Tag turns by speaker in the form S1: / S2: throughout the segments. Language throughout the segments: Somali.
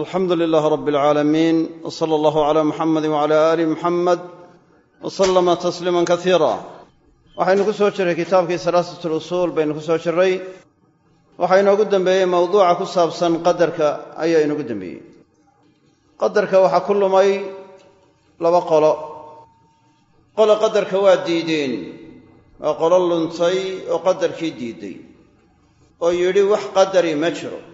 S1: alxamdu lilaah rab alcaalamiin w sala allahu calaa muxamedi wacala aali muxamed wa sallama tasliima kasiira waxaynu ku soo jirray kitaabkii salaasat lusuul baynu ku soo jirray waxaa inoogu dembeeyey mowduuca ku saabsan qadarka ayaa inoogu dembeeyey qadarka waxaa ku lumay laba qolo. Qolo qadarka waa diideen waa qolo luntay oo qadarkii diiday oo yidhi wax qadari ma jiro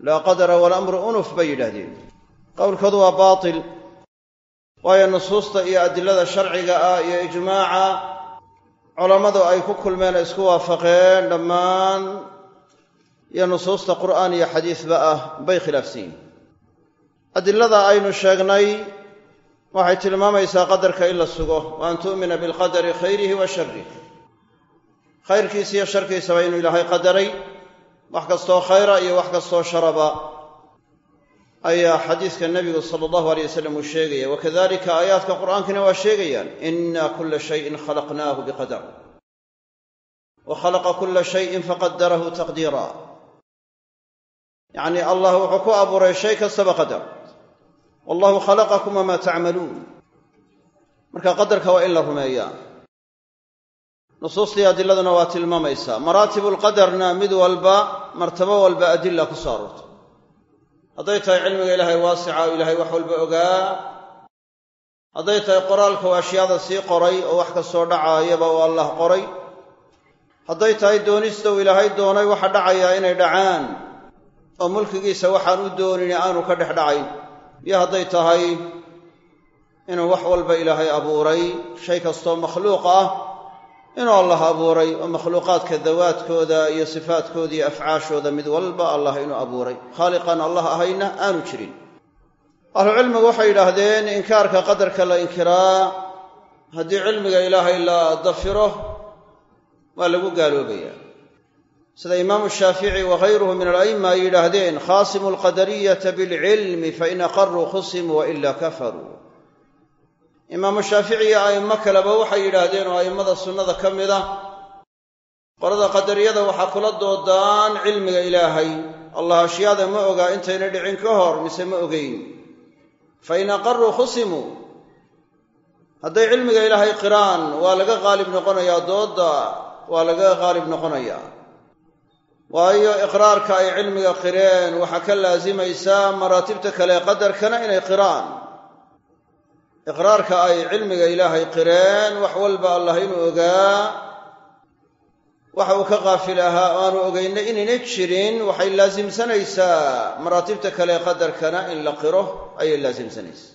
S1: laa qadara walamru unuf bay yidhaahdeen. Qowlkoodu waa baatil waayo nusuusta iyo adilada sharciga ah iyo ijmaaca culammadu ay ku kulmeen isku waafaqeen dhammaan iyo nusuusta qur'aan iyo xadiisba ah bay khilaafsan adilada aynu sheegnay waxay tilmaamaysaa qadarka in la sugo wa an tu'mina bilqadari khayrihi wa sharih khayrkiisa iyo sharkiisaba inuu ilaahay qadaray wax kastoo khayra iyo wax kastoo sharaba ayaa xadiiska nebigu sala allahu aleyh wasalam uu sheegaya. Wakadalika aayaadka qur'aankina waa sheegayaan ina kula shayin khalaqnaahu biqadar. Wa khalaqa kula shayin faqadarahu taqdiira. Yacni allah wuxuu ku abuuray shay kastaba qadar. Wallahu khalaqakum wamaa tacmaluun marka qadarka waa in la rumeeyaa nusuustii adiladuna waa tilmaamaysaa maraatibu lqadarna mid walba martabo walba adila ku soo aroortay hadday tahay cilmiga ilaahay waasica oo ilaahay wax walba ogaa. Hadday tahay qoraalka oo ashyaada sii qoray oo wax kastoo dhacaayaba oo allah qoray. Hadday tahay doonista uu ilaahay doonay waxa dhacayaa inay dhacaan. Oo mulkigiisa waxaan u doonini aanu ka dhex dhacayn. Iyo hadday tahay inuu wax walba ilaahay abuuray shay kastoo makhluuq ah inuu allah abuuray oo makhluuqaadka dawaadkooda iyo sifaadkooda iyo afcaashooda mid walba allah inuu abuuray. Khaaliqan allah ahayna aanu jirin. Ahlucilmigu waxay yidhaahdeen inkaarka qadarka la inkiraa haddii cilmiga ilaahay la dafiro waa lagu gaaloobayaa sida imaamu shaafici wakayruhu min ala'imma ay yidhaahdeen khaasimu alqadariyata bilcilmi fain aqaruu khusimuu waila kafaruu imaamu shaafici iyo a'immo kaleba waxay yidhaahdeen oo a'immada sunnada ka mid ah qolada qadariyada waxaa kula doodaan cilmiga ilaahay. Allah ashyaada ma ogaa intayna dhicin ka hor mise ma ogeyn. Fa in aqaruu khusimuu hadday cilmiga ilaahay qiraan waa laga qaalib noqonayaa doodda waa laga qaalib noqonayaa. Waayo iqraarka ay cilmiga qireen waxaa ka laasimaysaa maraatibta kale qadarkana inay qiraan iqraarka ay cilmiga ilaahay qireen wax walba allah inuu ogaa waxa uu ka qaafil ahaa oo aanu ogeyna inayna jirin waxay laasimsanaysaa maraatibta kale qadarkana in la qiro ayay laasimsanaysaa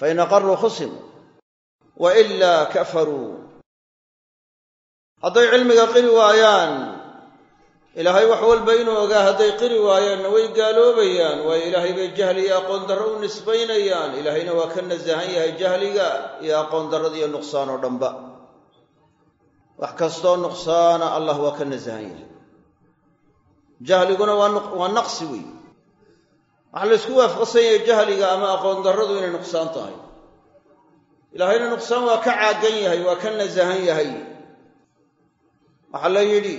S1: fa in aqaruu khusimuu wa ilaa kafaruu. Hadday cilmiga qiri waayaan ilaahay wax walba inuu ogaa hadday qiri waayaanna way gaaloobayaan. Waayo ilaahay bay jahli iyo aqoon darro u nisbaynayaan. Ilaahayna waa ka nasahan yahay jahliga iyo aqoon darrada iyo nuqsaan oo dhanba. Wax kastoo nuqsaana allah waa ka nasahan yahay. Jahliguna waa naqsi wey waxaa la ysku waafaqsan yahay jahliga ama aqoon darradu inay nuqsaan tahay. Ilaahayna nuqsaan waa ka caagan yahay waa ka nasahan yahay. Waxaa la yidhi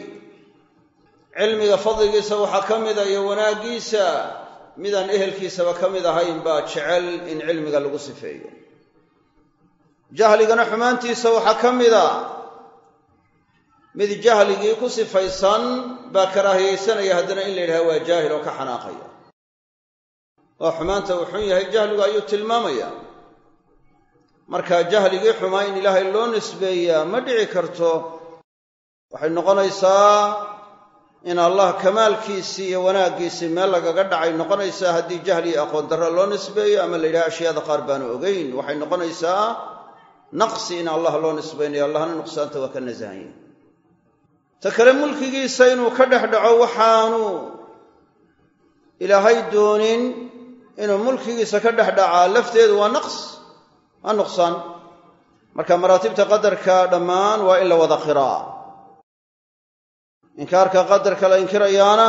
S1: cilmiga fadligiisa waxaa ka mida iyo wanaaggiisa midaan ehelkiisaba ka mid ahayn baa jecel in cilmiga lagu sifeeyo. Jahligana xumaantiisa waxaa ka mida mid jahligii ku sifaysan baa karaahiyaysanaya haddana in la yidhaha waa jaahil oo ka xanaaqaya. Oo xumaanta uu xun yahay jahligu ayuu tilmaamaya. Marka jahligii xumaa in ilaahay loo nisbeeyaa ma dhici karto. Waxay noqonaysaa in allah kamaalkiisii iyo wanaaggiisii meel lagaga dhacay noqonaysaa haddii jahli iyo aqoon darro loo nisbeeyo ama la yidhaha ashyaada qaar baanu ogeyn. Waxay noqonaysaa naqsi in allah loo nisbaynayo allahna nuqsaanta waa ka nasahanya ta kale mulkigiisa inuu ka dhex dhaco waxaanu ilaahay doonin inuu mulkigiisa ka dhex dhacaa. Lafteedu waa naqs waa nuqsaan marka maraatibta qadarka dhammaan waa in la wada qiraa inkaarka qadarka la inkirayaana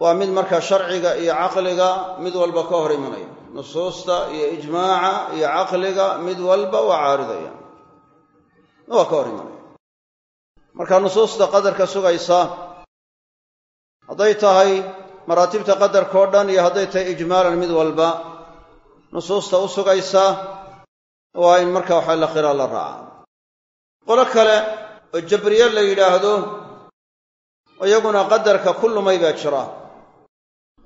S1: waa mid marka sharciga iyo caqliga mid walba ka hor imanaya. Nusuusta iyo ijmaaca iyo caqliga mid walba waa caaridaya. Waa ka hor imanaya. Marka nusuusta qadarka sugaysa hadday tahay maraatibta qadarka oo dhan iyo hadday tahay ijmaalan mid walba nusuusta u sugaysa waa in marka waxa la qiraa la raaca. Qolo kale oo jabriye la yidhaahdo iyaguna qadarka ku lumay baa jira.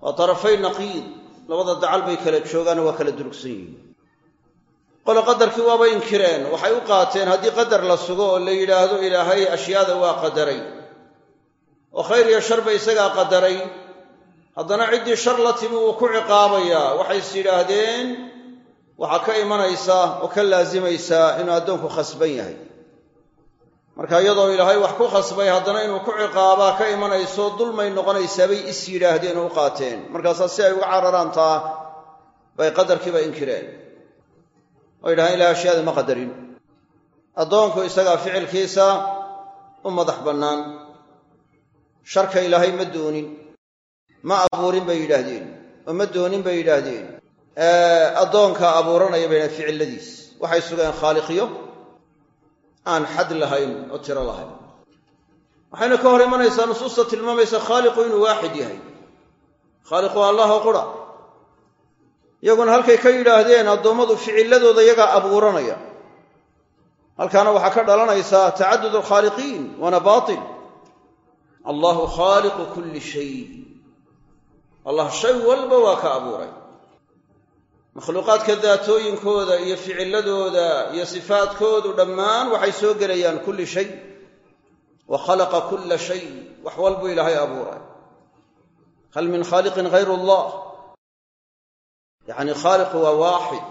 S1: Waa tarafay naqiid. Labada dacal bay kala joogaano waa kala durugsan yihiin. Qolo qadarkii waaba inkireen. Waxay u qaateen haddii qadar la sugo oo la yidhaahdo ilaahay ashyaada waa qadaray. Oo khayr iyo sharba isagaa qadaray. Haddana ciddii shar la timi wuu ku ciqaabayaa. Waxay is yidhaahdeen waxaa ka imanaysa oo ka laasimaysaa inuu addoonku khasban yahay marka iyadoo ilaahay wax ku khasbay haddana inuu ku ciqaabaa ka imanayso dulmay noqonaysaa bay is yidhaahdeen u qaateen. Markaasaa si ay uga cararaan taa bay qadarkiiba inkireen. Oo yidhahaan ilahay ashyaada ma qadarin. Addoonku isagaa ficilkiisa u madax bannaan. Sharka ilaahay ma doonin ma abuurin bay yidhaahdeen. Oo ma doonin bay yidhaahdeen. Addoonka abuuranaya bayna ficilladiis. Waxay sugeen khaaliqyo aan xad lahayn oo tiro lahayn. Waxayna ka hor imanaysaa nusuusta tilmaamaysa khaaliqu inuu waaxid yahay. Khaaliqu allah oo qura iyaguna halkay ka yidhaahdeen addoommadu ficilladooda iyagaa abuuranaya. Halkaana waxaa ka dhalanaysaa tacadud alkhaaliqiin waana baatil. Allahu khaaliqu kulli shay. Allah shay walba waa ka abuuray makhluuqaadka daatooyinkooda iyo ficilladooda iyo sifaadkoodu dhammaan waxay soo gelayaan kulli shay. Wa khalaqa kulla shay wax walbuu ilaahay abuuray. Hal min khaaliqin hayru allah? Yacni khaaliqu waa waaxid.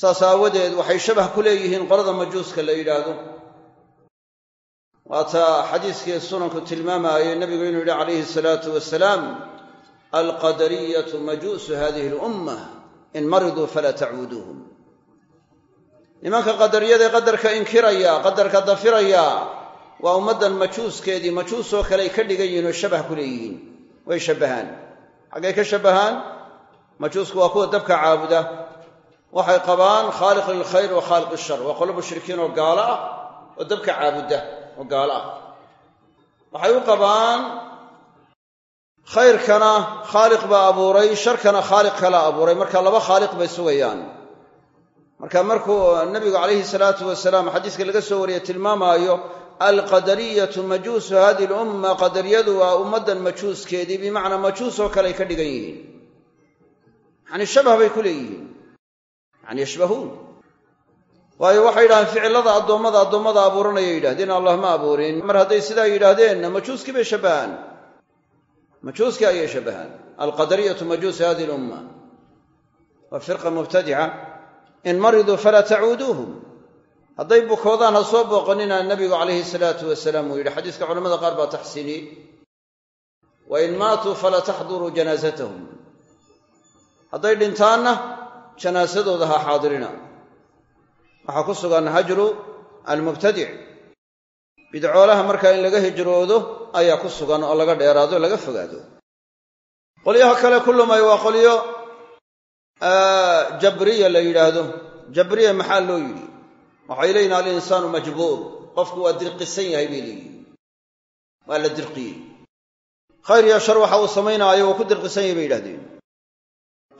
S1: Saas aawadeed waxay shabah ku leeyihiin qolada majuuska la yidhaahdo. Waataa xadiiskii sunanku tilmaamaayey nebigu inuu yidhi calayhi salaatu wasalaam alqadariyatu majuusu hadihi alumma in mariduu falaa tacuuduuhum nimanka qadariyadae qadarka inkiraya qadarka dafiraya waa ummaddan majuuskeedii majuusoo kaleay ka dhigan yihiin oo shabah ku leeyihiin way shabbahaan xaggay ka shabbahaan majuusku waa kuwa dabka caabuda waxay qabaan khaaliq lilkhayr wa khaaliq ishar waa qolo mushrikiin oo gaalo ah oo dabka caabudda oo gaalo ah waxay u khayrkana khaaliq baa abuuray sharkana khaaliq kala abuuray. Marka laba khaaliq bay sugayaan marka markuu nabigu calayhi salaatu wasalaam xadiiska laga soo wariyey tilmaamaayo alqadariyatu majuusu hadihi lumma qadariyadu waa ummaddan majuuskeedii bimacnaa majuus oo kale ay ka dhigan yihiin. Yacni shabah bay ku leeyihiin. Yani yashbahuun. Waayo waxay yidhahdeen ficillada addoommada addoommada abuuranaya yidhahdeen allah ma abuurin. Mar hadday sidaa yidhaahdeenna majuuskii bay shabbahaan majuuskii ayay shabbahaan alqadariyatu majuusu hadihi lumma waa firqa mubtadica in mariduu falaa tacuuduuhum hadday bukoodaan ha soo booqonina nabigu calayhi salaatu wasalaam uu yidhi xadiiska culamada qaar baa taxsiiniyey wa in maatuu falaa taxduruu janaasatahum hadday dhintaanna janaasadooda ha xaadirina waxaa ku sugan hajru almubtadic in laga hijroodo ayaa ku sugan oo laga dheeraado laga fogaado. Qolyaha kale ku lumay waa qolyo jabriya la yidhaahdo. Jabriya maxaa loo yidhi? Waxay leeyihiin alinsaanu majbuur. Qofku waa dirqisan yahay bay leeyihiin waa la dirqiyey. Khayr iyo shar waxa uu samaynaayo waa ku dirqisan yahay bay yidhahdeen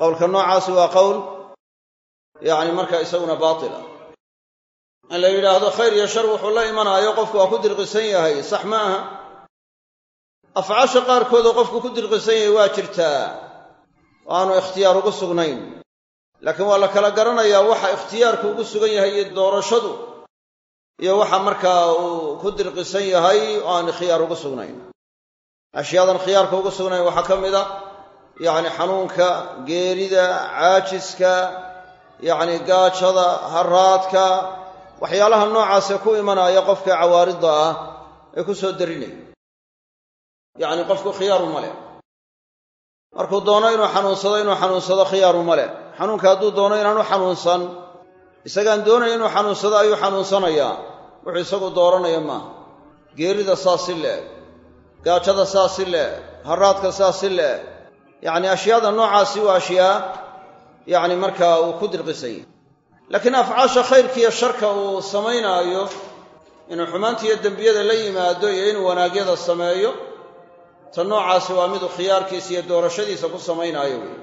S1: qowlka noocaasi waa qowl yacni marka isaguna baatila. In la yidhaahdo khayr iyo shar wuxuu la imanaayo qofku waa ku dirqisan yahay sax ma aha afcaasha qaarkoodoo qofku ku dirqisan yahay waa jirtaa aanu ikhtiyaar ugu sugnayn. Laakiin waa la kala garanayaa waxa ikhtiyaarku ugu sugan yahay iyo doorashadu iyo waxa markaa uu ku dirqisan yahay oo aan khiyaar ugu sugnayn. Ashyaadan khiyaarka ugu sugnayn waxaa ka mid a yacni xanuunka geerida caajiska yacni gaajada haraadka waxyaalaha noocaasee ku imanaya qofka cawaaridda ah ee ku soo darinaya yacni qofku khiyaaru ma leh. Markuu doono inuu xanuunsado inuu xanuunsado khiyaaru ma leh. Xanuunka hadduu doono inaanu xanuunsan isagaan doonaya inuu xanuunsado ayuu xanuunsanayaa. Wuxuu isagu dooranaya maaha geerida saas si gaajada saas si haraadka saas si leeg yacni ashyaada noocaasi waa ashyaa yacni markaa uu ku dirqisay. Laakiin afcaasha khayrkiiyo sharka uu samaynaayo inuu xumaanta iyo dembiyada la yimaado iyo inuu wanaagyada sameeyo ta noocaasi waa miduu khiyaarkiisa iyo doorashadiisa ku samaynaayo wey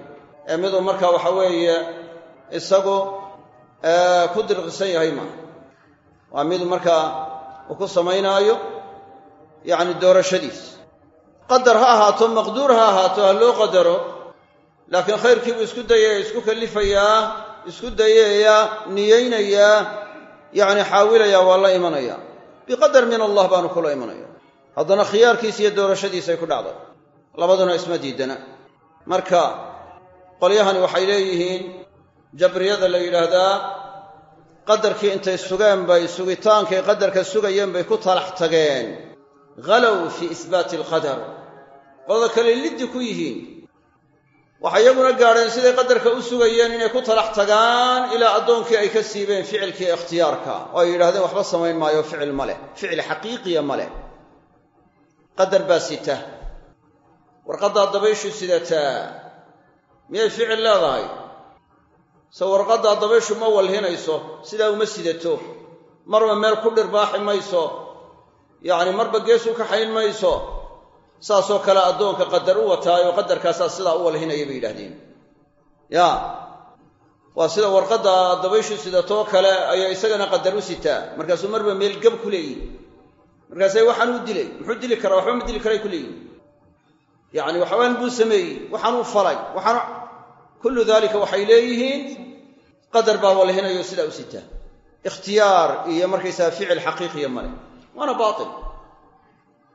S1: ee miduu marka waxa weeye isagu ku dirqisan yahay maaha waa mid markaa uu ku samaynaayo yacni doorashadiisa. Qadar ha ahaato maqduur ha ahaato ha loo qadaro laakiin khayrkiibuu isku dayaya isku kallifayaa isku dayayaa niyeynayaa yacni xaawilayaa waa la imanaya. Biqadar min allah baanu kula imanaya haddana khiyaarkiisa iyo doorashadiisay ku dhacday labaduna isma diidana. Marka qolyahani waxay leeyihiin jabriyada la yidhaahdaa qadarkii intay sugeen bay sugitaankay qadarka sugayeen bay ku talax tageen. Halow fii isbaati alqadar. Qolada kale liddi ku yihiin. Waxay iyaguna gaadheen siday qadarka u sugayeen inay ku talax tagaan ilaa addoonkii ay ka siibeen ficilkii ikhtiyaarka. Oo ay yidhahdeen waxba samayn maayo ficil ma leh ficil xaqiiqiya ma leh qadar baa sita. Warqaddaa dabayshu sidataa miyay ficil leedahay? Se warqaddaa dabayshu ma walhinayso sidaa uma sidato. Marba meel ku dhirbaaxi mayso. Yacni marba gees u kaxayn mayso. Saasoo kale addoonka qadar u wataayo qadarkaasaa sidaa u walhinaya bay yidhahdeen ya. Waa sida warqadda dabayshu sidatoo kale ayaa isagana qadar u sitaa markaasuu marba meel gab ku leeyihi markaasay waxaan uu dilay muxuu dili karaa waxba ma dili karay ku leeyihi yacni waxbaan buu sameeyey waxaanuu falay waxaan kullu daalika waxay leeyihiin qadar baa walhinayo sidaa u sitaa. Ikhtiyaar iyo markaysaga ficil xaqiiqiya male waana baatil.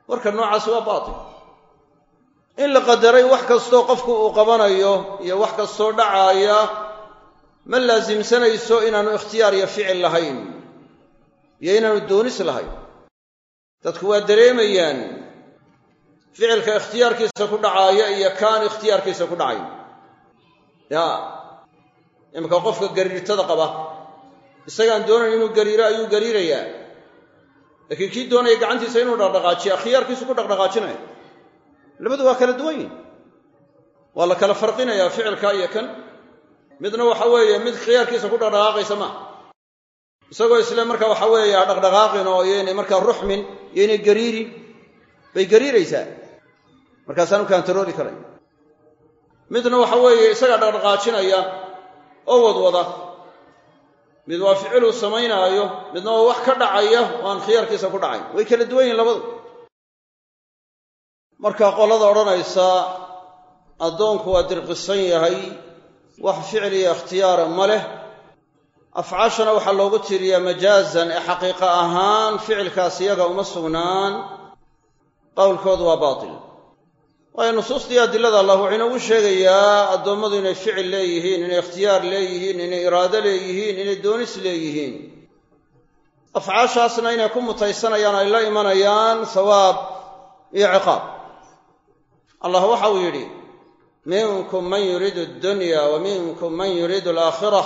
S1: Warka noocaasi waa baatil. In la qadaray wax kastoo qofku uu qabanayo iyo wax kastoo dhacaaya ma laasimsanayso inaanu ikhtiyaar iyo ficil lahayn iyo inaanu doonis lahayn dadku waa dareemayaan ficilka ikhtiyaarkiisa ku dhacaaya iyo kaan ikhtiyaarkiisa ku dhacayn ya iminka qofka gariirtada qaba isagaan doonayn inuu gariiro ayuu gariirayaa. Laakiin kii doonaya gacantiisa inuu dhaqdhaqaajiya khiyaarkiisu ku dhaqdhaqaajinaya labadu waa kala duwan yihiin waa la kala farqinayaa ficilka iyo kan. Midna waxa weeye mid khiyaarkiisa ku dhaqdhaqaaqaysa maaha isagoo isle marka waxa weeye ha dhaqdhaqaaqin oo iyoynay markaa ruxmin iyoynay gariirin bay gariiraysaa. Markaasaanu kaantarooli karay. Midna waxa weeye isagaa dhaqdhaqaajinaya oo wadwada. Mid waa ficiluu samaynaayo midna waa wax ka dhacaya oo aan khiyaarkiisa ku dhacayn way kala duwan yihiin labadu. Marka qolada odhanaysa addoonku waa dirqisan yahay wax ficil iyo ikhtiyaara ma leh afcaashana waxaa loogu tiriyaa majaazan ee xaqiiqa ahaan ficilkaas iyaga uma sugnaan. Qowlkoodu waa baatil. Waayo nusuustii adilada allah wuxuu inoogu sheegayaa addoommadu inay ficil leeyihiin inay ikhtiyaar leeyihiin inay iraado leeyihiin inay doonis leeyihiin. Afcaashaasna inay ku mutaysanayaan ay la imanayaan sawaab iyo ciqaab. Allah waxa uu yidhi minkum man yuriidu addunya wa minkum man yuriidu alaakhira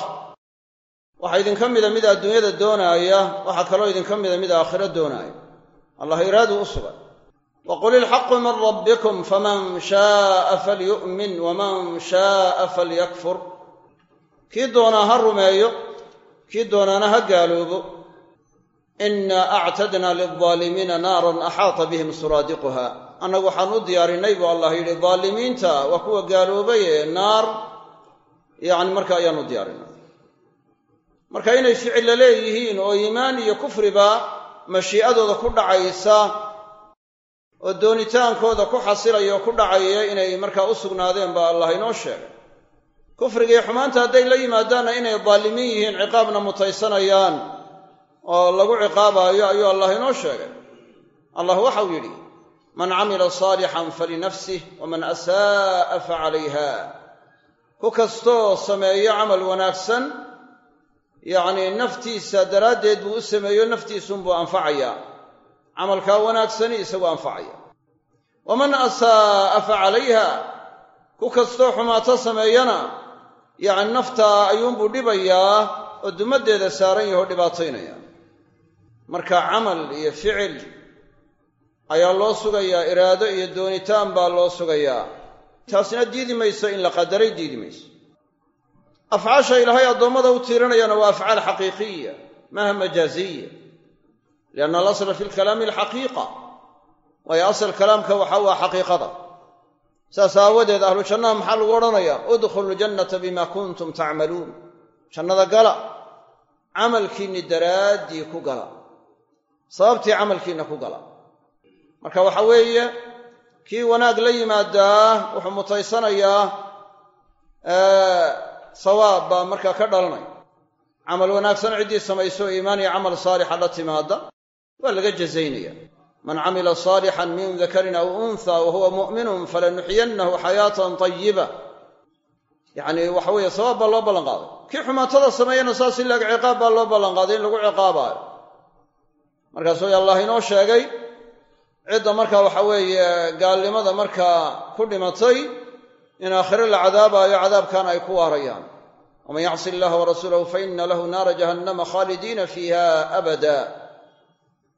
S1: waxaa idinka mida mid adduunyada doonaaya waxaa kaloo idinka mida mid aakhiro doonaaya allah iraadu u sugan. Wqul ilxaqu min rabbikum faman shaaa falyu'min waman shaaa falyakfur. Kii doonaa ha rumeeyo kii doonaana ha gaaloobo. Inaa actadna lildaalimiina naaran axaata bihim suraadiquha annagu waxaan u diyaarinay buu allah yidhi daalimiinta waa kuwa gaaloobay ee naar. Yani marka ayaan u diyaarinay marka inay ficilla leeyihiin oo iimaan iyo kufriba mashii'adooda ku dhacaysa oo doonitaankooda ku xasilaya oo ku dhacaya inay markaa u sugnaadeen baa allah inoo sheegay. Kufriga iyo xumaanta hadday la yimaadaanna inay daalimiin yihiin ciqaabna mutaysanayaan oo lagu ciqaabaayo ayuu allah inoo sheegay. Allah waxau yidhi man camila saalixan falinafsih waman asaa'a facalayha ku kastoo sameeyo camal wanaagsan yacnii naftiisa daraaddeed buu u sameeyo naftiisunbuu anfacayaa camalkaa wanaagsani isagu anfacaya. Waman asaa'a fa calayha ku kastoo xumaato sameeyana yacni naftaa ayuunbuu dhibayaa oo dumaddeeda saaran yahoo dhibaataynaya. Marka camal iyo ficil ayaa loo sugayaa iraado iyo doonitaan baa loo sugayaa. Taasina diidi mayso in la qadaray diidi mayso afcaasha ilaahay addoommada u tiiranayana waa afcaal xaqiiqiya maaha majaaziya. Lianna alasla fi lkalaami alxaqiiqa waayo asal kalaamka waxa waa xaqiiqada. Saas aawadeed ahlu jannaha maxaa lagu odhanayaa? Udkhulu ljannata bima kuntum tacmaluun jannada gala camalkiinni daraaddii ku gala. Sababtii camalkiinna ku gala. Marka waxa weeye kii wanaag la yimaadaa wuxuu mutaysanayaa sawaab baa markaa ka dhalanaya camal wanaagsan ciddii samayso o iimaan iyo camal saalixa la timaada waa laga jazaynaya. Man camila saalixan min dakarin aw unha wa huwa mu'minun falanuxyiyannahu xayaatan tayiba yacni waxa weeye sawaab baa loo ballan qaaday kii xumaatada sameeyana saas in laeg ciqaab baa loo ballan qaaday in lagu ciqaabaayo. Markaasuu allah inoo sheegay cidda markaa waxa weeye gaalnimada markaa ku dhimatay in aakhire la cadaabaayo cadaabkan ay ku waarayaan. Waman yacsi illaha warasuulahu faina lahu naara jahannama khaalidiina fiiha abada.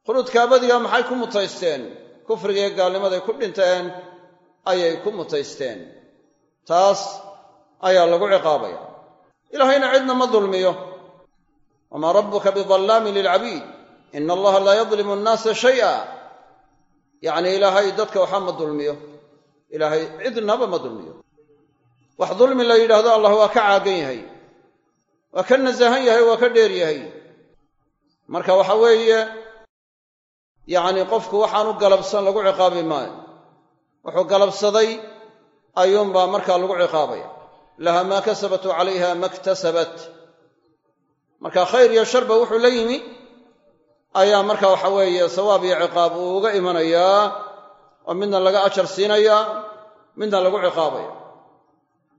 S1: Khuluudka abadiga maxay ku mutaysteen? Kufrigae gaalnimaday ku dhinteen ayay ku mutaysteen. Taas ayaa lagu ciqaabaya. Ilaahayna cidna ma dulmiyo. Wamaa rabbuka bidallaamin lilcabiid ina allaha laa yadlimu annaasa shay'a. Yacni ilaahay dadka waxba ma dulmiyo. Ilaahay cidnaba ma dulmiyo wax dulmi la yidhaahdo allah waa ka caagan yahay. Waa ka nasahan yahay waa ka dheer yahay. Marka waxa weeye yacni qofku waxaanu galabsan lagu ciqaabi maayo. Wuxuu galabsaday ayuunbaa markaa lagu ciqaabaya. Laha maa kasabat wa calayha ma ktasabat marka khayr iyo sharba wuxuu la yimi. Ayaa marka waxa weeye sawaab iyo ciqaab uu uga imanayaa oo midna laga ajar siinaya midna lagu ciqaabaya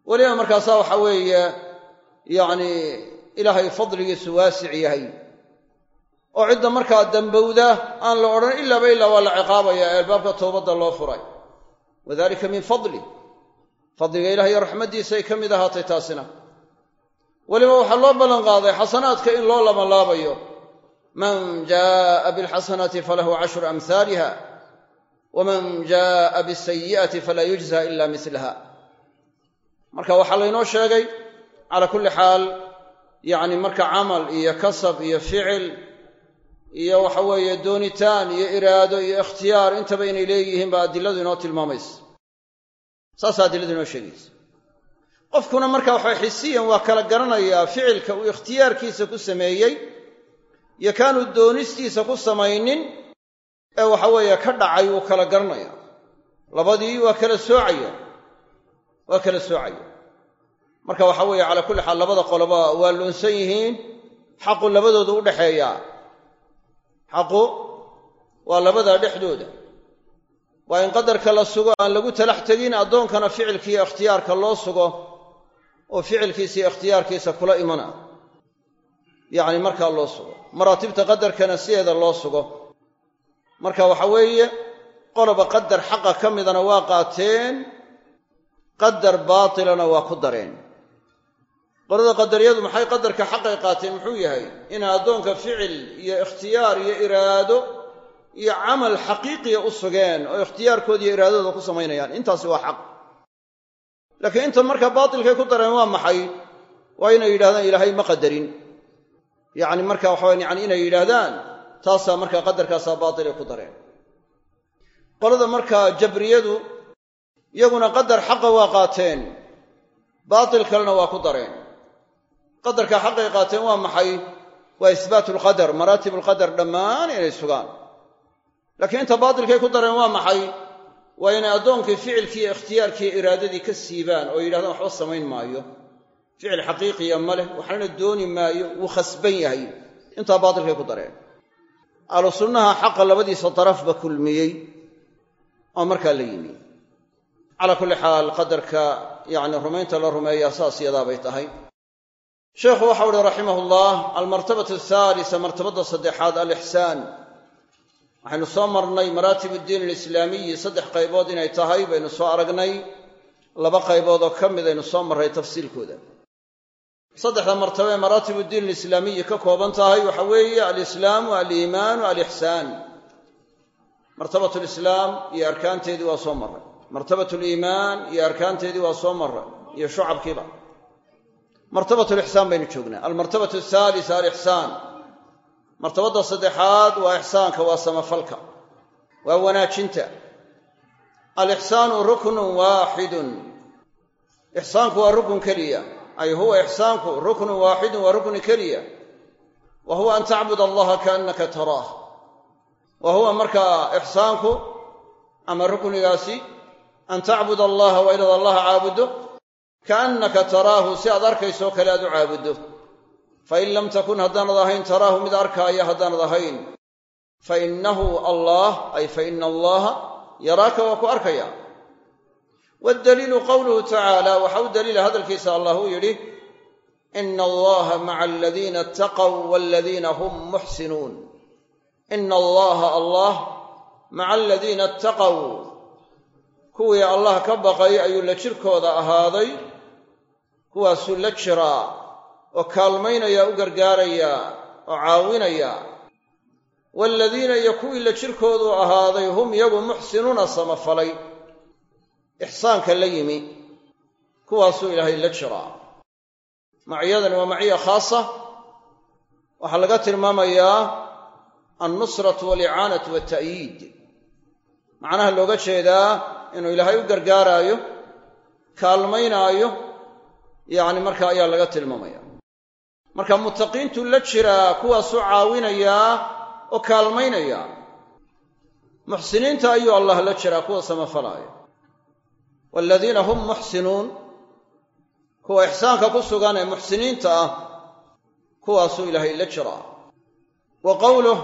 S1: weliba markaasaa waxa weeye yacni ilaahay fadligiisu waasic yahay. Oo cidda markaa dambowda aan la odhan ilaaba ilaa waa la ciqaabaya ee albaabka towbadda loo furay. Wadalika min fadli. Fadliga ilaah iyo raxmaddiisay ka mid ahaatay taasina. Weliba waxaa loo ballan qaaday xasanaadka in loo labanlaabayo man jaaa bilxasanati falahu cashru amhaaliha waman jaaa bisayi'ati falaa yujza ila mislaha marka waxaa laynoo sheegay calaa kulli xaal yacni marka camal iyo kasab iyo ficil iyo waxa weeye doonitaan iyo iraado iyo ikhtiyaar intaba inay leeyihiin baa adiladu inoo tilmaamaysa. Saasaa adiladu inoo sheegaysa. Qofkuna marka waxa xisiyan waa kala garanayaa ficilka uu ikhtiyaarkiisa ku sameeyey iyo kaanu doonistiisa ku samaynin ee waxa weeye ka dhacay wuu kala garanaya labadii waa kala soocaya waa kala soocaya. Marka waxa weeye calaa kulli xaal labada qoloba waa loonsan yihiin. Xaqu labadooda u dhexeeyaa xaqu waa labadaa dhexdooda. Waa in qadarka la sugo aan lagu talax tegin addoonkana ficilkiiyo ikhtiyaarka loo sugo oo ficilkiisa iyo ikhtiyaarkiisa kula imana. Yacni markaa loo sugo. Maraatibta qadarkana sideeda loo sugo. Marka waxa weeye qoloba qadar xaqa ka midana waa qaateen qadar baatilana waa ku dareen. Qolada qadariyadu maxay qadarka xaqay qaateen muxuu yahay? Inay addoonka ficil iyo ikhtiyaar iyo iraado iyo camal xaqiiqiya u sugeen oo ikhtiyaarkooda iyo iraadadooda ku samaynayaan. Intaasi waa xaq. Laakiin inta marka baatilkay ku dareen waa maxay? Waa inay yidhahdaan ilaahay ma qadarin. Yacni marka waxawa yani inay yidhaahdaan taasaa markaa qadarkaasaa baatilay ku dareen. Qolada markaa jabriyadu iyaguna qadar xaqa waa qaateen. Baatil kalena waa ku dareen. Qadarka xaqay qaateen waa maxay? Waa isbaatu lqadar maraatib lqadar dhammaan inay sugaan. Laakiin inta baatilkay ku dareen waa maxay? Waa inay addoonkii ficilkiiyo ikhtiyaarkiiyo iraadadii ka siibaan oo yidhahdaan waxba samayn maayo. Ficil xaqiiqiya ma leh waxnana dooni maayo wuu khasban yahay. Intaa baatilkay ku dareen. Ahlu sunnaha xaqa labadiisa darafba kulmiyey oo markaa la yimi calaa kulli xaal qadarka yacni rumaynta la rumeeyaa saas yadaabay tahay. Sheekhu waxau uhi raximah ullah almartabatu ahaalisa martabadda saddexaad alixsaan waxaynu soo marnay maraatib uddiin alislaamiyi saddex qaybood inay tahay baynu soo aragnay. Laba qaybood oo ka mid aynu soo marray tafsiilkooda. Saddexda martaba ee maraatib uddiin alislaamiyi ka kooban tahay waxa weeye alislaamu aliimaanu alixsaan martabat lislaam iyo arkaanteedii waa soo marray martabat liimaan iyo arkaanteedii waa soo marray iyo shucabkiiba. Martabat lixsaan baynu joognaa. Almartabatu ahaalisa alixsaan martabadda saddexaad waa ixsaanka waa samafalka waa wanaajinta. Alixsaanu ruknun waaxidun ixsaanku waa rukun keliya. Ay huwa ixsaanku ruknun waaxidun waa rukni keliya. Wa huwa an tacbud allaha kaannaka taraah wa huwa markaa ixsaanku ama ruknigaasi an tacbud allaha waa inaad allaha caabuddo kaannaka taraahu si aad arkayso kale aad u caabuddo fain lam takun haddaanad ahayn taraahu mid arkaaya haddaanad ahayn. Fa innahu allah ay fa ina allaha yaraaka waa ku arkaya. Waddaliilu qowluhu tacaala waxa u daliila hadalkiisa allah uu yidhi ina allaha maca aladiina ataqow waladiina hum muxsinuun. Ina allaha allah maca aladiina attaqow kuwii allah ka baqay ayuu la jirkooda ahaaday kuwaasuu la jiraa oo kaalmaynaya u gargaaraya oo caawinaya. Waaladiina iyo kuwii la jirkoodu ahaaday hum iyagu muxsinuuna samafalay. Ixsaanka la yimi kuwaasuu ilaahay la jiraa. Maciyadani waa maciya khaasa. Waxaa laga tilmaamayaa alnusratu waalicaanatu walta'yiid macnaha looga jeedaa inuu ilaahay u gargaaraayo kaalmaynaayo yacni marka ayaa laga tilmaamaya. Marka muttaqiintuu la jiraa kuwaasuu caawinayaa oo kaalmaynaya. Muxsiniinta ayuu allah la jiraa kuwa samafalaaya waaladiina hum muxsinuun kuwa ixsaanka ku sugan ee muxsiniinta ah kuwaasuu ilaahay la jiraa wa qowluh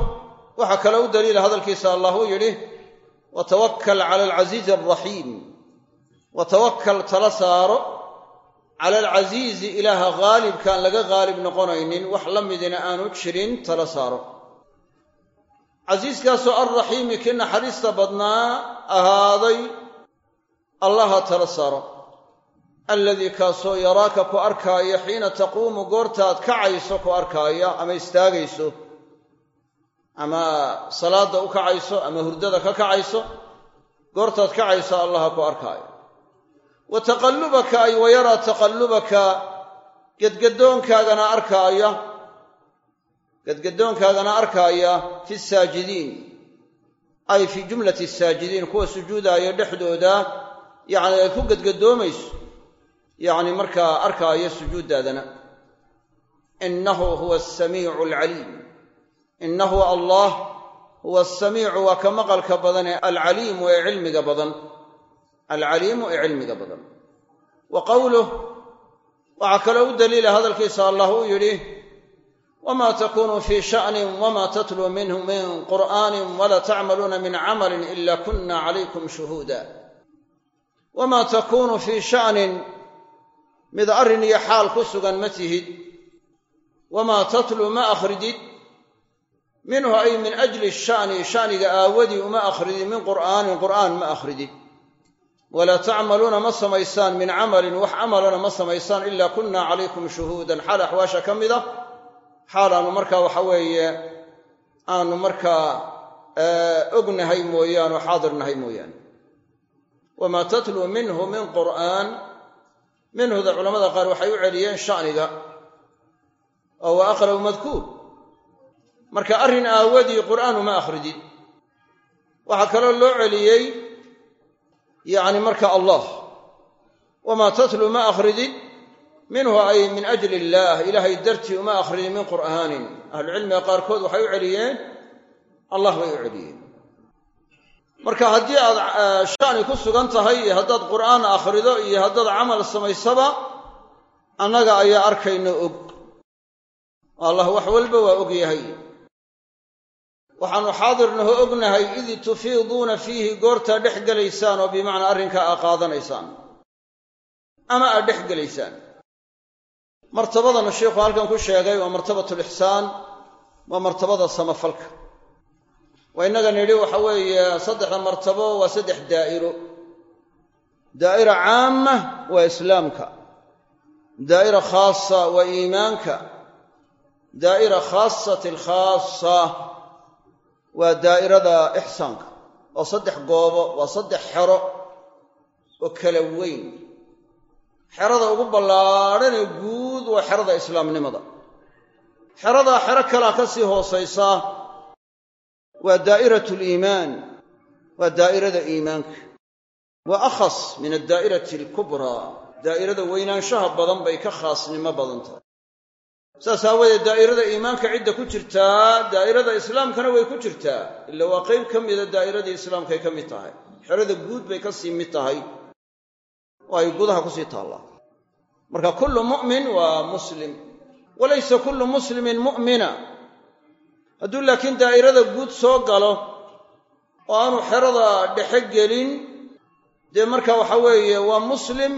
S1: waxaa kale u daliila hadalkiisa allah uu yidhi watawakkal cala alcasiizi alraxiim watawakal tala saaro cala alcasiizi ilaaha haalibkaan laga haalib noqonaynin wax la midina aanu jirin tala saaro casiiskaasoo alraxiimi kii naxariista badnaa ahaaday allaha tala saaro alladii kaasoo yaraaka ku arkaaya xiina taquumu goortaad kacayso ku arkaaya ama istaagayso ama salaadda u kacayso ama hurdada ka kacayso goortaad kacayso allaha ku arkaayo. Wa taqallubaka ay wa yaraa taqallubaka gedgadoonkaagana arkaaya gedgadoonkaagana arkaaya fi saajidiin. Ay fii jumlati saajidiin kuwa sujuudaaya dhexdooda yacni ay ku gedgadoomayso yacni markaa arkaaya sujuuddaadana. Innahu huwa asamiicu alcaliim innahu allah huwa asamiicu waa ka maqalka badan ee alcaliimu ee cilmiga badan alcaliimu ee cilmiga badan wa qowluh waxaa kaloo u daliila hadalkiisa allah uu yidhi wma takunu fii sha'nin wma tatluu minhu min qur'aanin wala tacmaluuna min camalin ila kuna calaykum shuhuuda wamaa takuunu fii sha'nin mid arrin iyo xaal ku sugan ma tihid wamaa tatluu ma akhridid minhu ay min ajli sha'ni sha'niga aawadii uma akhridid min qur'aanin qur'aan ma akhridid walaa tacmaluuna ma samaysaan min camalin wax camalana ma samaysaan ila kuna calaykum shuhuudan. Xaal axwaasha ka mid a xaal aanu markaa waxa weeye aanu markaa ognahay mooyaane oo xaadirnahay mooyaane. Wamaa tatluu minhu min qur'aan minhuda culamada qaar waxay u celiyeen sha'niga oo waa aqrabu madkuur marka arrin aawadii qur'aan uma akhridid waxaa kaloo loo celiyey yacni marka allah. Wamaa tatluu ma akhridid minhu ay min ajli illaah ilaahay dartii uma akhridin min qur'aanin. Ahlucilmiga qaarkood waxay u celiyeen allah bay u celiyeen. Marka haddii aad sha'ni ku sugan tahay iyo haddaad qur'aan akhrido iyo haddaad camal samaysaba annaga ayaa arkayno og. Allah wax walba waa og yahay waxaannu xaadirnaho ognahay id tufiiduuna fiihi goortaa dhex gelaysaan oo bimacnaa arrinkaa aa qaadanaysaan. Ama aad dhex gelaysaan. Martabadana sheikhu halkan ku sheegay waa martabatulixsaan waa martabada samafalka. Waa innaga nidhi waxa weeye saddexda martabo waa saddex daa'iro. Daa'ira caama waa islaamka. Daa'ira khaasa waa iimaanka. Daa'ira khaasati alkhaasa waa daa'irada ixsaanka oo saddex goobo waa saddex xero oo kala weyn. Xerada ugu ballaadhanee guud waa xerada islaamnimada. Xeradaa xero kalaa ka sii hoosaysaa waa daa'iratu liimaan waa daa'irada iimaanka. Waa akhas min addaa'irati alkubraa daa'irada weynaanshaha badan bay ka khaasnimo badan tahay saas aawadeed daa'irada iimaanka cidda ku jirtaa daa'irada islaamkana way ku jirtaa ila waa qayb ka mida daa'iradii islaamkay ka mid tahay. Xerada guud bay ka sii mid tahay. Oo ay gudaha ku sii taallaa marka kullu mu'min waa muslim. Walaysa kullu muslimin mu'mina. Hadduu laakiin daa'irada guud soo galo oo aanu xerada dhexe gelin dee marka waxa weeye waa muslim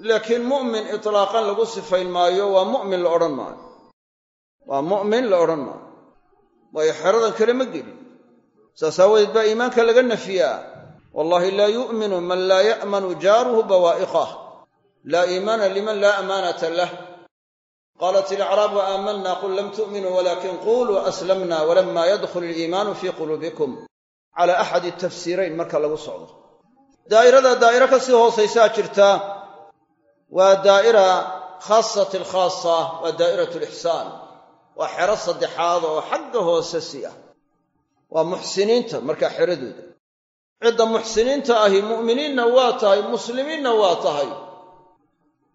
S1: laakiin mu'min itlaaqan lagu sifayn maayo waa mu'min la odhan maayo. Waa mu'min la odhan maayo. Waayo xeradan kale ma gelin saas aawadeed baa iimaanka laga nafiyaa. Wallahi laa yu'minu man laa ya'manu jaaruhu bawaa'iqah laa iimaana liman laa amaanata lah. Qaalat ilacraabu aamanna qul lam tu'minuu walakin quluu aslamna walama yadkhul iliimaanu fii quluubikum. Cala axadi tafsiirayn marka lagu socdo. Daa'irada daa'iro ka sii hoosaysaa jirta waa daa'ira khaasati alkhaasa waa daa'irat lixsaan waa xero saddexaad oo xagga hoose si ah waa muxsiniinta markaa xeradooda. Cidda muxsiniinta ahi mu'miniinna waa tahay muslimiinna waa tahay.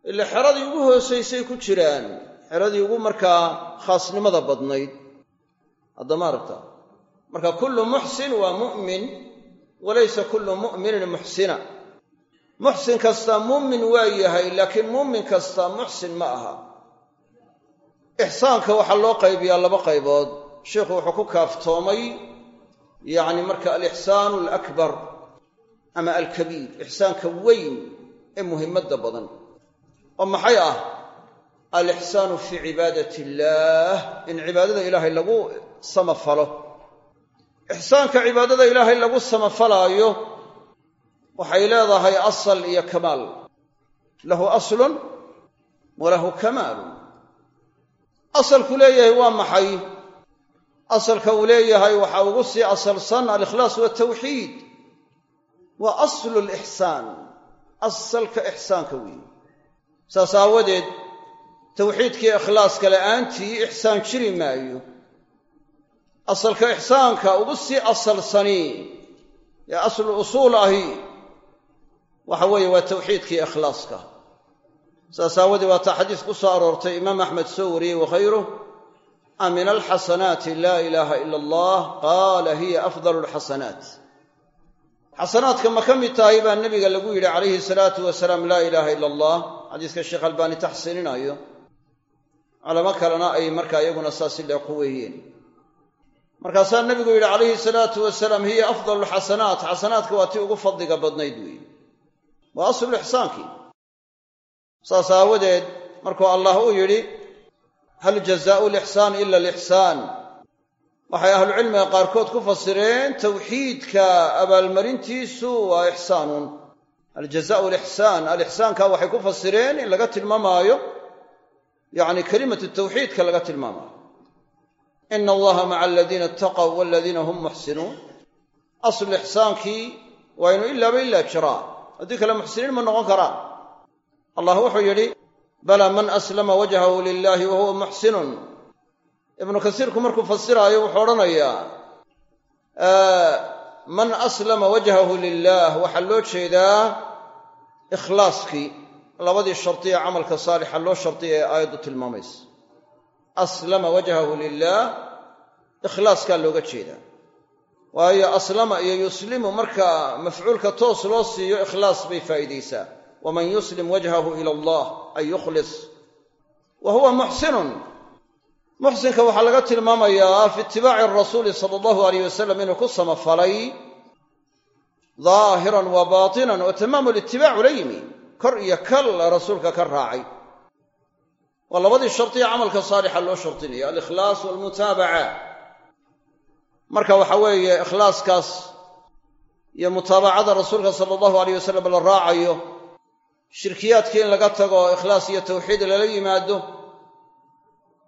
S1: Ila xeradii ugu hoosaysay ku jiraan. Xeradii ugu markaa khaasnimada badnayd. Haddama marka kullu muxsin waa mu'min walaysa kullu mu'minin muxsina muxsin kasta muumin waa yahay laakiin muumin kasta muxsin ma aha. Ixsaanka waxaa loo qaybiyaa laba qaybood. Sheikhu wuxuu ku kaaftoomay yacni marka alixsaanu alakbar ama alkabiir ixsaanka weyn ee muhimmadda badan. Oo maxay ah? Alixsaanu fii cibaadati illaah in cibaadada ilaahay lagu samafalo. Ixsaanka cibaadada ilaahay lagu samafalaayo waxay leedahay asal iyo kamaal. Lahu aslun wa lahu kamaalun asalku leeyahay waa maxay? Asalka uu leeyahay waxaa ugu sii asalsan alikhlaas waltawxiid waa aslu lixsaan asalka ixsaanka weeye saas aawadeed tawxiidkii ikhlaaska la'aantii ixsaan jiri maayo. Asalka ixsaanka ugu sii asalsani ee aslu usuul ahi waxa weeye waa tawxiidkii ikhlaaska. Saas aawadeed waa taa xadiis ku soo aroortay imaam axmed soo wariyey wakhayruh a min alxasanaati laa ilaaha ila allah qaala hiya afdalu alxasanaat. Xasanaadka ma ka mid tahay baa nebiga lagu yidhi calayhi salaatu wasalaam laa ilaaha ila allah. Xadiiska sheekh albaani taxsiininayo culamo kalena ay markaa iyaguna saas ile quweeyeen markaasaa nebigu yidhi calayhi salaatu wasalaam hiya afdalu alxasanaat. Xasanaadka waa tii ugu fadliga badnayd weeye waa aslu ixsaankii saas aawadeed markuu allah uu yidhi hal jazaau lixsaan ila alixsaan waxay ahlucilmiga qaarkood ku fasireen tawxiidka abaalmarintiisu waa ixsaanun aljazaau lixsaan alixsaanka waxay ku fasireen in laga tilmaamaayo yacni kelimatu tawxiidka laga tilmaamaayo. Ina allaha maca aladiina itaqow waladiina hum muxsinuun. Aslu ixsaankii waa inu ilaaba ilaa jiraa haddii kale muxsiniin ma noqon karaan allah wuxuu yidhi bala man aslama wajhahu lilahi wa huwa muxsinun. Ibnu kasiirku markuu fasiraayo wuxuu odhanayaa man aslama wajhahu lilah waxaa loo jeedaa ikhlaaskii labadii shardiye camalka saalixa loo shardiya ee aayaddu tilmaamaysa. Aslama wajhahu lilah ikhlaaskaa looga jeedaa waayo aslama iyo yuslimu marka mafcuulka toos loo siiyo ikhlaas bay faa'iidaysaa. Waman yuslim wajhahu ila allah ay yukhlis. Wa huwa muxsinun muxsinka waxaa laga tilmaamayaa fi itibaaci rasuuli sala allahu alayh wasalam inuu ku samafalay daahiran wa baatinan oo tamaamu litibaacu la yimi. Kor iyo kal rasuulka ka raacay. Waa labadii shardiya camalka saalixa loo shardinaya alikhlaas walmutaabaca marka waxa weeye ikhlaaskaas iyo mutaabacada rasuulka sala allahu alayh wasalam la raacayo shirkiyaadkii in laga tago oo ikhlaas iyo tawxiid lala yimaado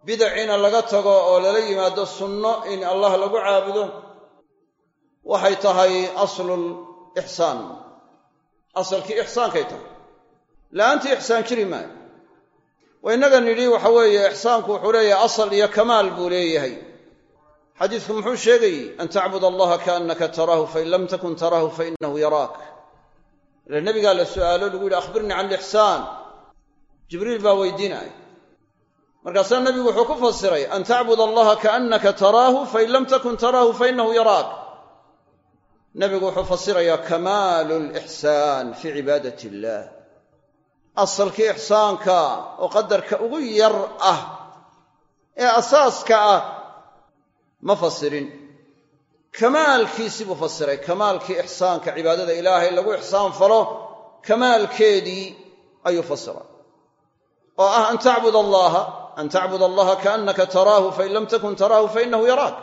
S1: bidaciina laga tago oo lala yimaado sunno in allah lagu caabudo waxay tahay aslul ixsaan. Asalkii ixsaankay tahay. La'aantii ixsaan jiri maayo. Wa innaga nidhi waxa weeye ixsaanku wuxuu leeyahay asal iyo kamaal buu leeyahay xadiidku muxuu sheegayey an tacbud allaha kaannaka taraahu fain lam takun taraahu fainahu yaraak. Ile nebigaa la su'aalo lagu yidhi akhbirnii can lixsaan. Jibriil baa weydiinaya markaasaa nebigu wuxuu ku fasiray an tacbud allaha kaannaka taraahu fain lam takun taraahu fainahu yaraak. Nebigu wuxuu fasirayaa kamaalu lixsaan fii cibaadat illaah asalkii ixsaanka oo qadarka ugu yar ah ee asaaska ah ma fasirin? Kamaalkiisii buu fasiray. Kamaalkii ixsaanka cibaadada ilaahay lagu ixsaan falo kamaalkeedii ayuu fasiray. Oo ah an tacbud allaha an tacbud allaha kaannaka taraahu fain lam takun taraahu fainahu yaraak.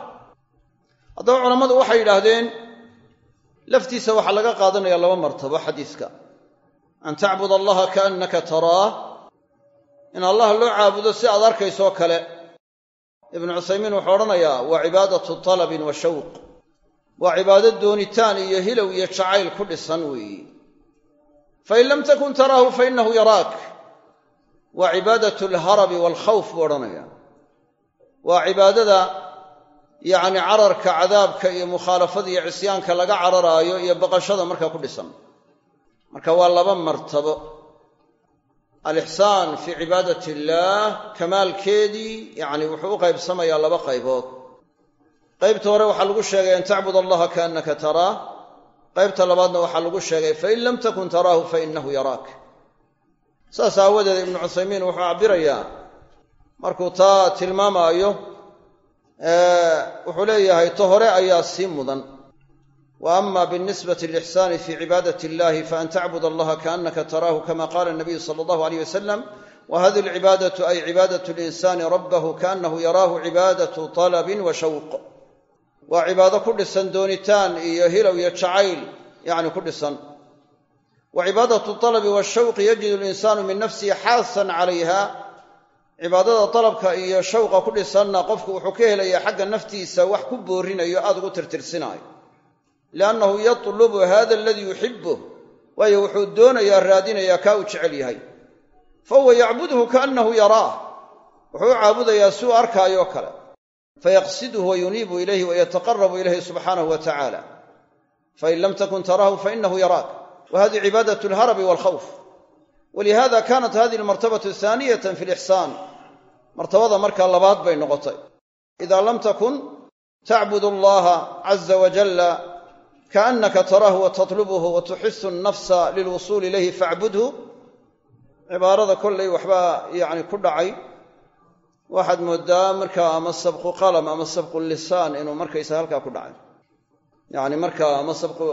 S1: Haddaba culammadu waxay yidhaahdeen laftiisa waxaa laga qaadanaya laba martabo xadiiska. An tacbud allaha kaannaka taraah in allah loo caabudo si aad arkaysoo kale ibnu cuthaymiin wuxuu odhanayaa waa cibaadatu talabin wa shawq. Waa cibaado doonitaan iyo hilow iyo jacayl ku dhisan weeyi. Fain lam takun taraahu fainahu yaraak. Waa cibaadat alharabi waalkhawf buu odhanaya waa cibaadada yacni cararka cadaabka iyo mukhaalafada iyo cisyaanka laga cararaayo iyo baqashada markaa ku dhisan. Marka waa laba martabo alixsaan fii cibaadat illaah kamaalkeedii yacni wuxuu u qaybsamayaa laba qaybood. Qaybta hore waxaa lagu sheegay an tacbud allaha kaannaka taraah qaybta labaadna waxaa lagu sheegay fain lam takun taraahu fainahu yaraak. Saas aawadeed ibnu cuthaymiin wuxuu cabbirayaa. Markuu taa tilmaamaayo wuxuu leeyahay ta hore ayaa sii mudan wa ama binisbati lilixsaani fi cibaadat illahi faan tacbud allaha kaannaka taraahu kama qaala nabiyu sala allahu aleyh wasalam wa hadihi alcibaadatu ay cibaadat linsani rabbahu kaannahu yaraahu cibaadatu talabin wa shawq waa cibaado ku dhisan doonitaan iyo hilow iyo jacayl yacni ku dhisan wa cibaadatu talabi washawqi yajidu linsaanu min nafsihi xaasan calayha cibaadada dalabka iyo shawqa ku dhisanna qofku wuxuu ka helayaa xagga naftiisa wax ku boorinayo aad ugu tirtirsinaayo liannahu yatlubu hada aladii yuxibuh waayo wuxuu doonayaa raadinayaa kaa uu jecel yahay fa huwa yacbudhu kaannahu yaraah wuxuu u caabudayaa si uu arkaayoo kale fayaqsiduhu wa yuniibu ilayhi wa yataqarabu ilayhi subxaanahu wa tacaala fain lam takun taraahu fainahu yaraak wa hadihi cibaadat alharabi walkhawf walihada kanat hadihi almartabatu haaniyatan fi lixsaan martabada markaa labaad bay noqotay ida lam takun tacbud allaha caza wajalla kaannaka taraahu wa tatlubuhu wa tuxisu annafsa lilwusuuli ilayhi facbudhu cibaarada kollay waxbaa yacni ku dhacay waxaad moodaa markaa ama sabqu qalam ama sabqu lisaan inuu markaysa halkaa ku dhacay yacni markaa ama sabqu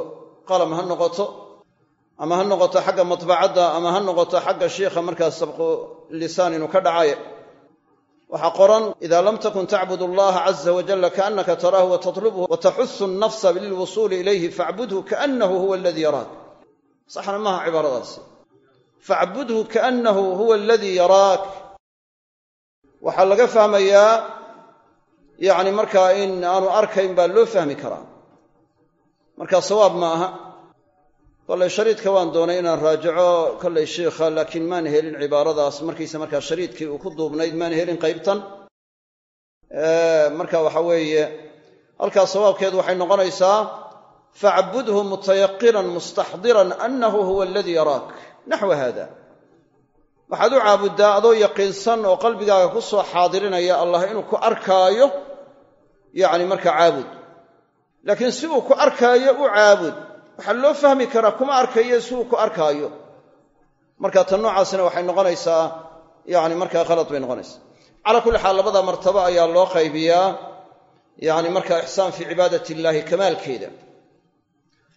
S1: qalam ha noqoto ama ha noqoto xagga matbacadda ama ha noqoto xagga shiikha markaa sabqu lisaan inuu ka dhacaye waxaa qoran ida lam takun tacbud allaha caza wajalla kaannaka taraahu wa tatlubhu wa taxusu annafsa lilwusuuli ilayhi facbudhu kaannahu huwa aladii yaraak saxna maaha cibaaradaasi. Facbudhu kaannahu huwa aladii yaraak waxaa laga fahmayaa yacni markaa in aanu arkayn baa loo fahmi karaa. Markaa sawaab ma aha kollay shariidka waan doonay inaan raajaco kollay shiikha laakiin maan helin cibaaradaas. Markiisa markaa shariidkii uu ku duubnayd maan helin qaybtan. Marka waxa weeye halkaas sawaabkeedu waxay noqonaysaa facbudhu mutayaqinan mustaxdiran annahu huwa aladii yaraak. Naxwa hada waxaad u caabuddaa adoo yaqiinsan oo qalbigaaga ku soo xaadirinaya allah inuu ku arkaayo yacni markaa caabud. Laakiin si uu ku arkaayo u caabud waxaa loo fahmi karaa kuma arkayo si uu ku arkaayo. Marka tan noocaasina waxay noqonaysaa yani markaa khalad bay noqonaysaa. Calaa kulli xaal labada martabo ayaa loo qaybiyaa yani markaa ixsaan fii cibaadat illaahi kamaalkeeda.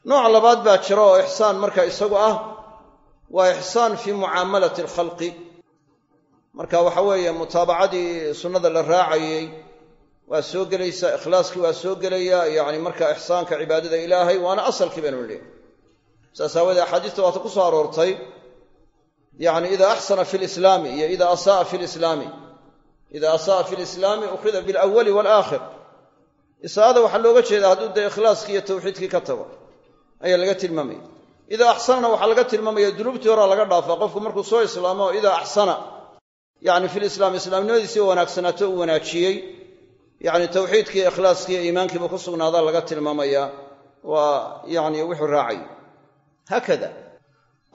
S1: Nooc labaad baa jira oo ixsaan marka isagu ah waa ixsaan fii mucaamalati alkhalqi marka waxa weeye mutaabacadii sunnada la raacayey waa soo gelaysaa ikhlaaskii waa soo gelaya yacni marka ixsaanka cibaadada ilaahay waana asalkii baynu nidhi saas aawadee axaadiista waata ku soo aroortay. Yacni ida axsana fi lislaami iyo ida asa'a fi lislaami ida asa'a fi lislaami ukhida bilawali waalaakhir isaa'ada waxaa looga jeedaa hadduu dee ikhlaaskii iyo tawxiidkii ka tago. Ayaa laga tilmaamaya idaa axsanana waxaa laga tilmaamaya dunuubtii horaa laga dhaafaa. Qofku markuu soo islaamo idaa axsana yani filislaam islaamnimadiisii wanaagsanaato u wanaajiyey yani tawxiidkiiyo ikhlaaskiiyo iimaankiiba ku sugnaadaa laga tilmaamaya waa yani wuxuu raacay. Haakada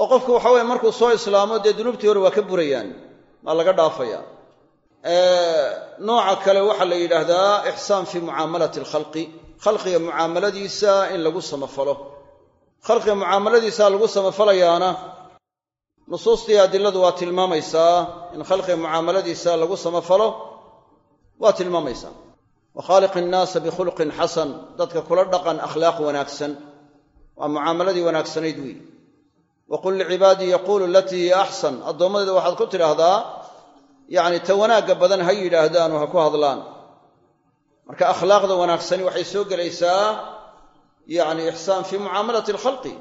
S1: oo qofku waxa weye markuu soo islaamo dee dunuubtii hore waa ka burayaan waa laga dhaafaya. Nooca kale waxaa la yidhaahdaa ixsaan fii mucaamalati alkhalqi. Khalqiga mucaamaladiisa in lagu samafalo. Khalqiga mucaamaladiisa lagu samafalayaana nusuustii adiladu waa tilmaamaysaa. In khalqiga mucaamaladiisa lagu samafalo waa tilmaamaysaa wa khaaliq innaasa bikhuluqin xasan dadka kula dhaqan akhlaaq wanaagsan waa mucaamaladii wanaagsanayd weyi wa qul licibaadii yaquulu alatii hiya axsan addoommadeeda waxaad ku tidhaahdaa yacni ta wanaagga badan ha yidhaahdaan oo ha ku hadlaan. Marka akhlaaqda wanaagsani waxay soo gelaysaa yacni ixsaan fii mucaamalati alkhalqi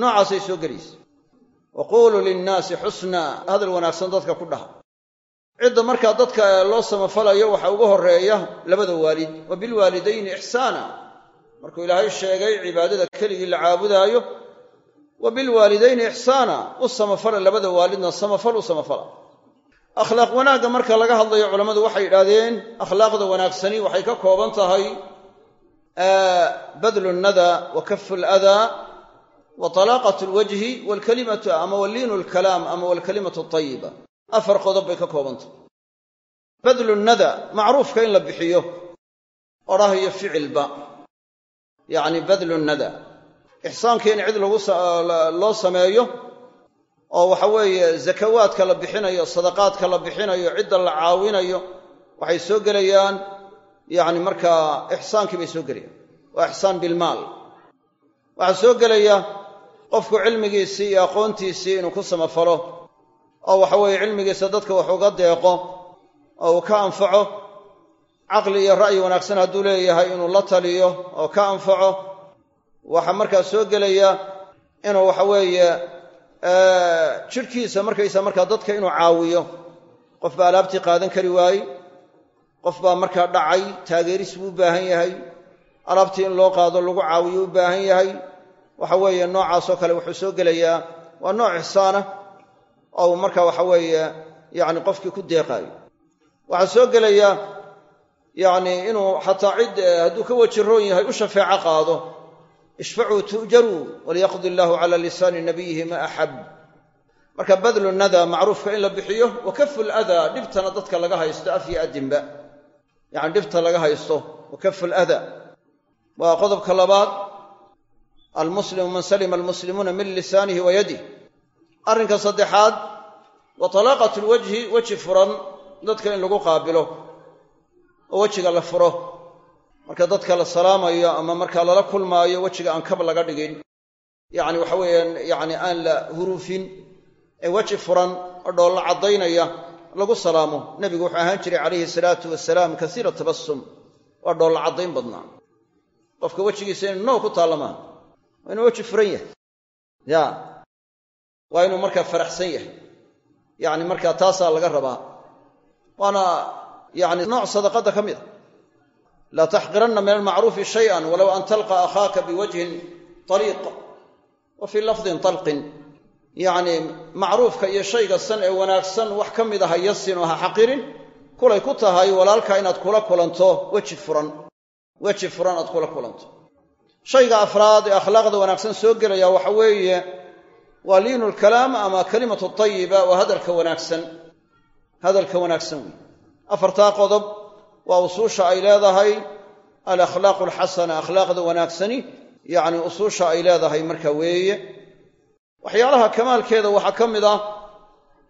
S1: noocaasay soo gelaysa. Wa quuluu linnaasi xusnaa hadal wanaagsan dadka ku dhaha cidda markaa dadka loo samafalayo waxaa uga horreeya labada waalid. Wa bilwaalidayni ixsaana. Markuu ilaahay sheegay cibaadada keligii la caabudaayo wa bilwaalidayni ixsaana. U samafala labada waalidna samafal u samafala. Akhlaaq wanaagga marka laga hadlayo culammadu waxay yidhaahdeen akhlaaqda wanaagsani waxay ka kooban tahay badlu nada wa kafu ladaa wa talaaqat lwajhi walkalimatu ama waliinu lkalaam ama walkalimatu ayiba afar qodob bay ka kooban tahay badlu nada macruufka in la bixiyo odhah iyo ficilba. Yacni badlu nada ixsaanka in cid loo sameeyo oo waxa weeye zakawaadka la bixinayo sadaqaadka la bixinayo cidda la caawinayo waxay soo gelayaan yacni markaa ixsaankii bay soo gelayaan. Waa ixsaan bilmaal. Waxaa soo gelaya qofku cilmigiisii iyo aqoontiisii inuu ku samafalo oo waxa weeye cilmigiisa dadka wax uga deeqo oo uu ka anfaco caqli iyo ra'yi wanaagsan hadduu leeyahay inuu la taliyo oo ka anfaco waxaa markaa soo gelaya inuu waxa weeye jidhkiisa markaysa markaa dadka inuu caawiyo. Qof baa alaabtii qaadan kari waayey qof baa markaa dhacay taageeris buu u baahan yahay. Alaabtii in loo qaado lagu caawiyo u baahan yahay. Waxa weeye noocaasoo kale wuxuu soo gelayaa waa nooc ixsaana oo uu marka waxa weeye yacni qofkii ku deeqaayo waxaa soo gelaya yacni inuu xataa cid hadduu ka wajiroon yahay u shafeeco qaado. Ishfacuu tu'jaruu waliyaqdi illaahu cala lisaani nabiyihi ma axab marka badlu nada macruufka in la bixiyo wa ladaa dhibtana dadka laga haysto af iyo addinba yacni dhibta laga haysto wa kafu waa qodobka labaad almuslimu man salima almuslimuuna min lisaanihi wa yadih arrinka saddexaad wa talaaqat lwajhi weji furan dadka in lagu qaabilo oo wejiga la furo. Marka dadka la salaamayo ama markaa lala kulmaayo wejiga aan kab laga dhigin. Yacni waxa weeyaan yacni aan la huruufin. Ee weji furan oo dhoolla caddaynaya lagu salaamo. Nebigu wuxuu ahaan jiray calayhi salaatu wasalaam kasiira tabasum waa dhoolla caddayn badnaa. Qofka wejigiisa inu noo ku taalla maaha waa inuu weji furan yahay. Ya waa inuu markaa faraxsan yahay. Yacni markaa taasaa laga rabaa. Waana yacni nooc sadaqadda ka mid a. Laa taxqiranna min almacruufi shayan walow an talqa akhaaka biwajhin taliiq wa fii lafdin talqin. Yacni macruufka iyo shayga san ee wanaagsan wax ka mid a ha yasin oo ha xaqirin kulay ku tahay walaalka inaad kula kulanto weji furan. Weji furan aad kula kulanto. Shayga afraad ee akhlaaqda wanaagsan soo gelaya waxa weeye waa liinu lkalaam ama kalimatu tayiba waa hadalka wanaagsan. Hadalka wanaagsan wey afartaa qodob waa usuusha ay leedahay alakhlaaqu alxasana akhlaaqda wanaagsani yacni usuusha ay leedahay marka weeye. Waxyaalaha kamaalkeeda waxaa ka mid ah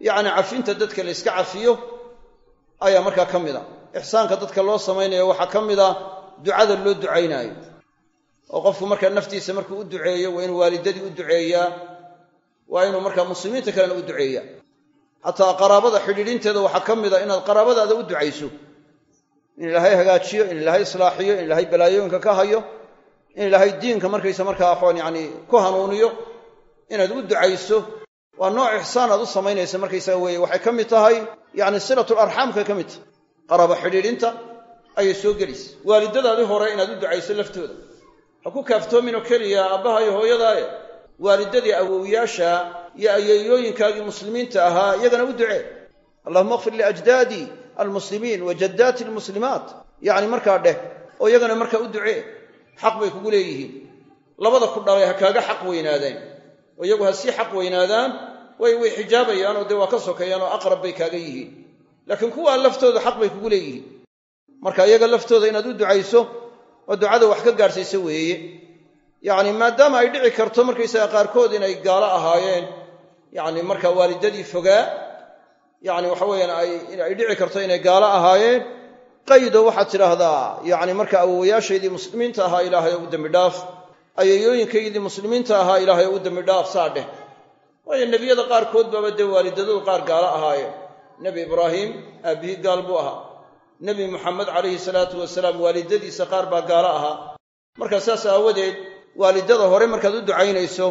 S1: yacni cafinta dadka la yska cafiyo ayaa markaa ka mid a ixsaanka dadka loo samaynayo waxaa ka mid ah ducada loo ducaynaayo oo qofku markaa naftiisa markuu u duceeyo waa inuu waalidadii u duceeyaa waa inuu markaa muslimiinta kalena u duceeyaa xataa qaraabada xidhiidhinteeda waxaa ka mid a inaad qaraabadaada u ducayso. In ilaahay hagaajiyo in ilaahay islaaxiyo in ilaahay balaayooyinka ka hayo in ilaahay diinka markaysa markaa waxaan yacni ku hanuuniyo inaad u ducayso. Waa nooc ixsaan aad u samaynaysa markaysaga weeye. Waxay ka mid tahay yacni silatul arxaamkay ka mid tahay. Qaraabo xidhiidhinta ayay soo gelaysa. Waalidadaadii hore inaad u ducayso laftooda. Ha ku kaaftoomin oo keliya aabbaha iyo hooyadaaye waalidadii awowyaasha iyo ayeeyooyinkaagii muslimiinta ahaa iyagana u ducee. Allahuma akfir liajdaadii almuslimiin wa jaddaati almuslimaat. Yacni markaa dheh oo iyagana markaa u ducee xaq bay kugu leeyihiin. Labada ku dhalay ha kaaga xaq weynaadeen. Oo iyagu ha sii xaq weynaadaan way way xijaabayaan oo dee waa ka sokeeyaan oo aqrab bay kaaga yihiin. Laakiin kuwaa laftooda xaq bay kugu leeyihiin. Marka iyaga laftooda inaad u ducayso oo ducada wax ka gaadhsiisa weeye yacni maadaama ay dhici karto markaysaga qaarkood inay gaalo ahaayeen yacni markaa waalidadii fogaa yacni waxa weeyaan ay dhici karto inay gaalo ahaayeen. Qaydo waxaad tidhaahdaa yacni marka awowayaashaydii muslimiinta ahaa ilaahay u dembi dhaaf ayayooyinkaydii muslimiinta ahaa ilaahay u dembi dhaaf saa dheh. Waayo nebiyada qaarkood baaba dee waalidadoodu qaar gaalo ahaayeen. Nebi ibraahim aabbihii gaal buu ahaa. Nebi muxamed calayhi salaatu wasalaam waalidadiisa qaar baa gaalo ahaa. Marka saas aawadeed waalidada hore markaad u ducaynayso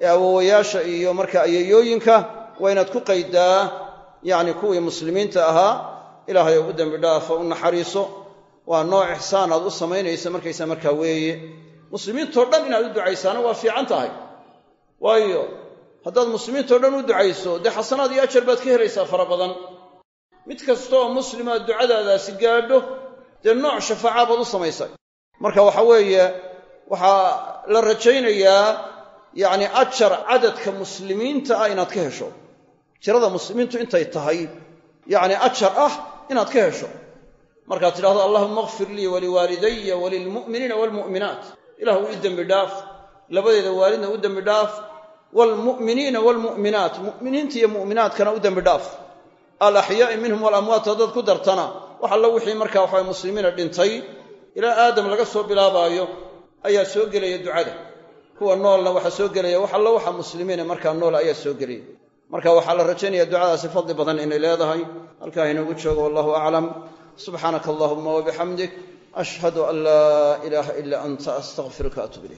S1: ee awowayaasha iyo marka ayayooyinka waa inaad ku qaydaa yacni kuwii muslimiinta ahaa ilaahay u dembi dhaafo u naxariiso. Waa nooc ixsaan aad u samaynaysa markaysa markaa weeye. Muslimiintoo dhan inaad u ducaysaana waa fiican tahay. Waayo haddaad muslimiintao dhan u ducayso dee xasanaad iyo ajar baad ka helaysaa fara badan. Mid kastaoo muslima ducadaadaasi gaadho dee nooc shafaaca baad u samaysay. Marka waxa weeye waxaa la rajaynayaa yacni ajar cadadka muslimiinta ah inaad ka hesho. Tirada muslimiintu intay tahay yacni ajar ah inaad ka hesho. Markaad tidhahdo allahuma akfir lii waliwaalidaya walilmu'miniina waalmu'minaat ilahu ii dembi dhaaf labadeeda waalidna u dembi dhaaf waalmu'miniina waalmu'minaat mu'miniinta iyo mu'minaadkana u dembi dhaaf. Alaxyaa'i minhum walamwaat haddaad ku dartana wax allo wixii markaa waxa muslimiina dhintay ilaa aadam laga soo bilaabaayo ayaa soo gelaya ducada. Kuwa noolna waxaa soo gelaya wax allo waxa muslimiina markaa nool ayaa soo gelaya. Marka waxaa la rajaynaya ducadaasi fadli badan inay leedahay. Halkaa inoogu joogo wallahu aclam. Subxaanaka allahuma wabixamdik ashhadu an laa ilaaha ila anta astaqfiruka atub ilayk